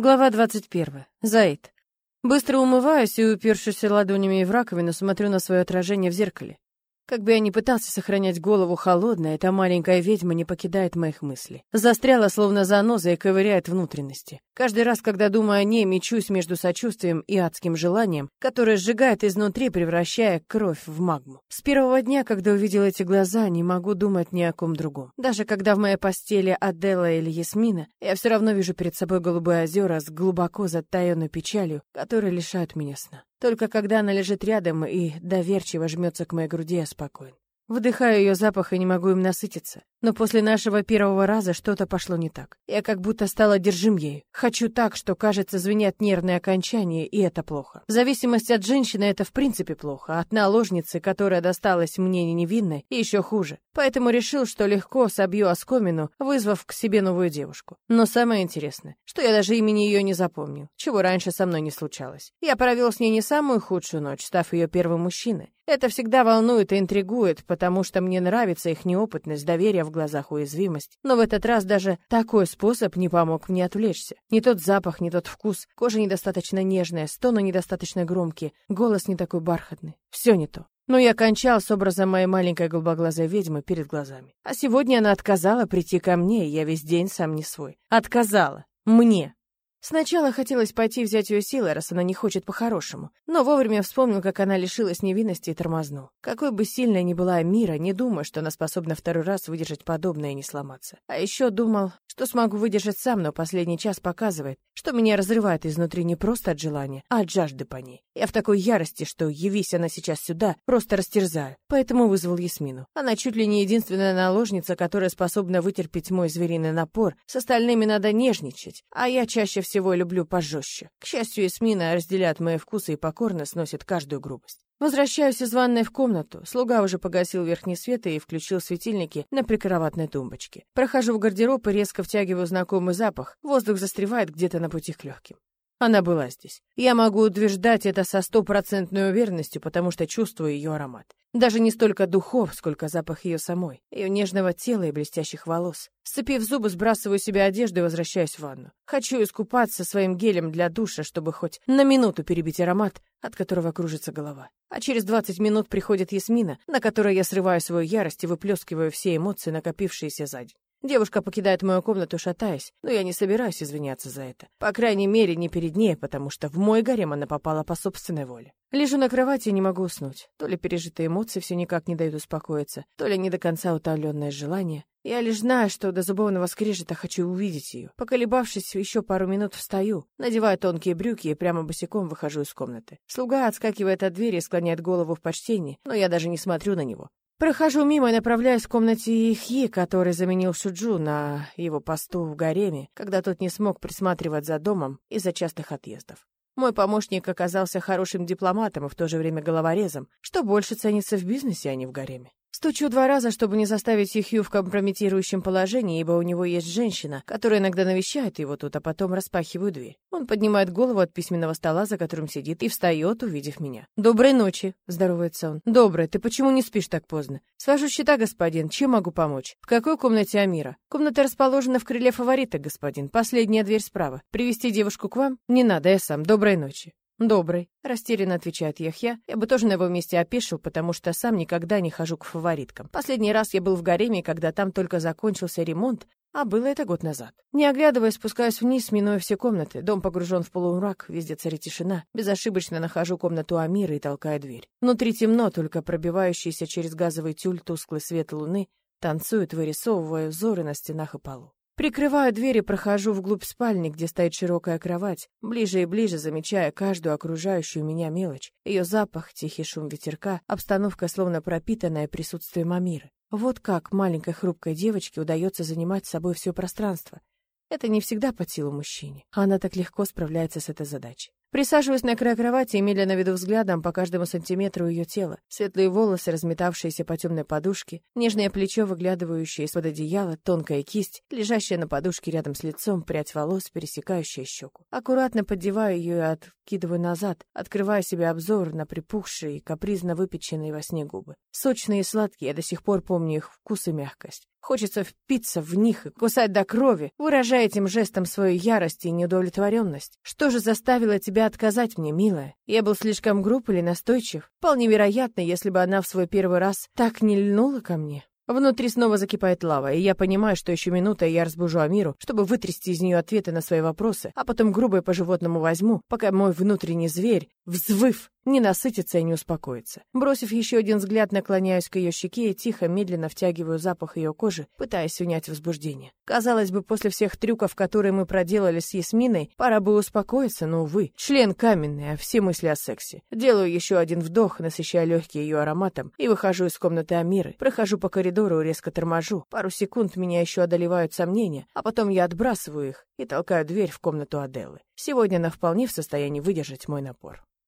Глава 21. Заид. Быстро умываюсь и, упершись ладонями в раковину, смотрю на свое отражение в зеркале. Как бы я ни пытался сохранять голову холодной, эта маленькая ведьма не покидает моих мыслей. Застряла, словно заноза, и ковыряет внутренности. Каждый раз, когда думаю о ней, мечусь между сочувствием и адским желанием, которое сжигает изнутри, превращая кровь в магму. С первого дня, когда увидел эти глаза, не могу думать ни о ком другом. Даже когда в моей постели Аделла или Ясмина, я все равно вижу перед собой голубые озера с глубоко затаенной печалью, которые лишают меня сна. Только когда она лежит рядом и доверчиво жмется к моей груди, я спокоен. Вдыхаю ее запах и не могу им насытиться. Но после нашего первого раза что-то пошло не так. Я как будто стала одержим ею. Хочу так, что, кажется, звенят нервные окончания, и это плохо. В зависимости от женщины это в принципе плохо, а от наложницы, которая досталась мне не невинной, еще хуже. Поэтому решил, что легко собью оскомину, вызвав к себе новую девушку. Но самое интересное, что я даже имени ее не запомнил, чего раньше со мной не случалось. Я провел с ней не самую худшую ночь, став ее первым мужчиной. Это всегда волнует и интригует, потому что мне нравится их неопытность, доверие в глазах уязвимость. Но в этот раз даже такой способ не помог мне отвлечься. Не тот запах, не тот вкус, кожа недостаточно нежная, стоны недостаточно громкие, голос не такой бархатный. Все не то. Но я кончал с образом моей маленькой голубоглазой ведьмы перед глазами. А сегодня она отказала прийти ко мне, и я весь день сам не свой. Отказала. Мне. Сначала хотелось пойти взять ее силой, раз она не хочет по-хорошему, но вовремя вспомнил, как она лишилась невинности и тормознул. Какой бы сильной ни была Мира, не думаю, что она способна второй раз выдержать подобное и не сломаться. А еще думал, что смогу выдержать сам, но последний час показывает, что меня разрывает изнутри не просто от желания, а от жажды по ней. Я в такой ярости, что, явись она сейчас сюда, просто растерзаю. Поэтому вызвал Ясмину. Она чуть ли не единственная наложница, которая способна вытерпеть мой звериный напор. С остальными надо нежничать, а я чаще всего люблю пожестче. К счастью, Ясмина разделяет мои вкусы и покорно сносит каждую грубость. Возвращаюсь из ванной в комнату. Слуга уже погасил верхний свет и включил светильники на прикроватной тумбочке. Прохожу в гардероб и резко втягиваю знакомый запах. Воздух застревает где-то на пути к легким. Она была здесь. Я могу утверждать это со стопроцентной уверенностью, потому что чувствую ее аромат. Даже не столько духов, сколько запах ее самой, ее нежного тела и блестящих волос. Сцепив зубы, сбрасываю себе одежду и возвращаюсь в ванну. Хочу искупаться своим гелем для душа, чтобы хоть на минуту перебить аромат, от которого кружится голова. А через 20 минут приходит Ясмина, на которой я срываю свою ярость и выплескиваю все эмоции, накопившиеся за день. Девушка покидает мою комнату, шатаясь, но я не собираюсь извиняться за это. По крайней мере, не перед ней, потому что в мой гарем она попала по собственной воле. Лежу на кровати и не могу уснуть. То ли пережитые эмоции все никак не дают успокоиться, то ли не до конца утоленное желание. Я лишь знаю, что до зубовного скрежета хочу увидеть ее. Поколебавшись, еще пару минут встаю, надеваю тонкие брюки и прямо босиком выхожу из комнаты. Слуга отскакивает от двери и склоняет голову в почтении, но я даже не смотрю на него. Прохожу мимо и направляюсь в комнате Ихи, который заменил Шуджу на его посту в гареме, когда тот не смог присматривать за домом из-за частых отъездов. Мой помощник оказался хорошим дипломатом и в то же время головорезом, что больше ценится в бизнесе, а не в гареме. Стучу два раза, чтобы не заставить Ихью в компрометирующем положении, ибо у него есть женщина, которая иногда навещает его тут, а потом распахиваю дверь. Он поднимает голову от письменного стола, за которым сидит, и встает, увидев меня. «Доброй ночи», — здоровается он. «Доброй. Ты почему не спишь так поздно?» «Свожу счета, господин. Чем могу помочь?» «В какой комнате Амира?» «Комната расположена в крыле фаворита, господин. Последняя дверь справа. Привести девушку к вам?» «Не надо, я сам. Доброй ночи». «Добрый», — растерянно отвечает Яхья. «Я бы тоже на его месте опешил, потому что сам никогда не хожу к фавориткам. Последний раз я был в гареме, когда там только закончился ремонт, а было это год назад. Не оглядываясь, спускаюсь вниз, минуя все комнаты. Дом погружен в полумрак, везде царит тишина. Безошибочно нахожу комнату Амира и толкаю дверь. Внутри темно, только пробивающийся через газовый тюль тусклый свет луны танцует, вырисовывая узоры на стенах и полу. Прикрываю дверь и прохожу вглубь спальни, где стоит широкая кровать, ближе и ближе замечая каждую окружающую меня мелочь. Ее запах, тихий шум ветерка, обстановка словно пропитанная присутствием Амиры. Вот как маленькой хрупкой девочке удается занимать собой все пространство. Это не всегда под силу мужчине, она так легко справляется с этой задачей. Присаживаюсь на край кровати и медленно веду взглядом по каждому сантиметру ее тела. Светлые волосы, разметавшиеся по темной подушке, нежное плечо, выглядывающее из-под одеяла, тонкая кисть, лежащая на подушке рядом с лицом, прядь волос, пересекающая щеку. Аккуратно поддеваю ее от откидываю назад, открывая себе обзор на припухшие и капризно выпеченные во сне губы. Сочные и сладкие, я до сих пор помню их вкус и мягкость. Хочется впиться в них и кусать до крови, выражая этим жестом свою ярость и неудовлетворенность. Что же заставило тебя отказать мне, милая? Я был слишком груб или настойчив? Вполне вероятно, если бы она в свой первый раз так не льнула ко мне. Внутри снова закипает лава, и я понимаю, что еще минута, и я разбужу Амиру, чтобы вытрясти из нее ответы на свои вопросы, а потом грубо по животному возьму, пока мой внутренний зверь, взвыв, не насытится и не успокоится. Бросив еще один взгляд, наклоняюсь к ее щеке и тихо, медленно втягиваю запах ее кожи, пытаясь унять возбуждение. Казалось бы, после всех трюков, которые мы проделали с Ясминой, пора бы успокоиться, но, увы, член каменный, а все мысли о сексе. Делаю еще один вдох, насыщая легкие ее ароматом, и выхожу из комнаты Амиры, прохожу по коридору, резко торможу. Пару секунд меня еще одолевают сомнения, а потом я отбрасываю их и толкаю дверь в комнату Аделлы. Сегодня она вполне в состоянии выдержать мой напор.